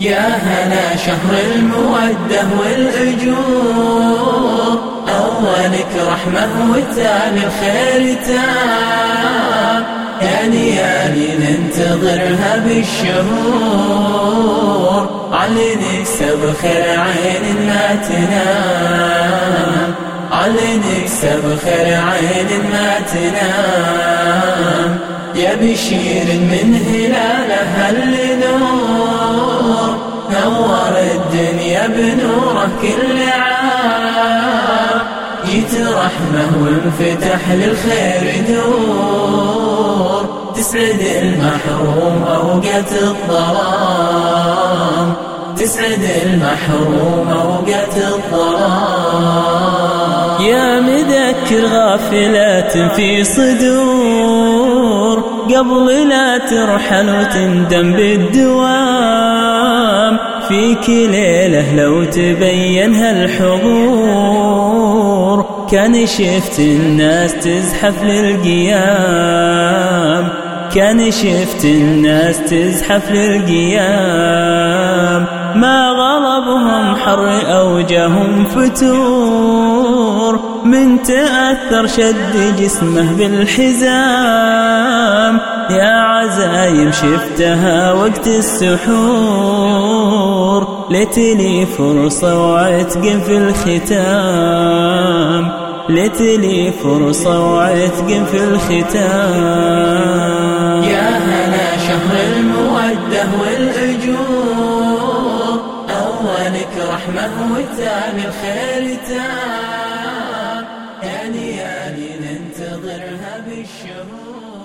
يا هلا شهر المودة والأجور. أولك رحمة والتالي الخير تام. يا ليالي ننتظرها بالشهور. علي نكسب خير عين ما تنام. علي نكسب خير عين ما تنام. يا بشير من هلالها اللي نور بنوره كل عام. جيت رحمة وانفتح للخير دور تسعد المحروم أوقات الظلام. تسعد المحروم أوقات الظلام. يا مذكر غافلات في صدور. قبل لا ترحل وتندم بالدوام. فيك ليلة لو تبين هالحضور. كان شفت الناس تزحف للقيام. كان شفت الناس تزحف للقيام. ما غلبهم حر أوجهم فتور. من تأثر شد جسمه بالحزام. يا عزايم شفتها وقت السحور. عمر ليتني فرصة وعتق في الختام. ليتني فرصة وعتق في الختام. يا هلا شهر المودة والأجور أولك رحمة وتام الخير تام. يعني يعني ننتظرها بالشهور.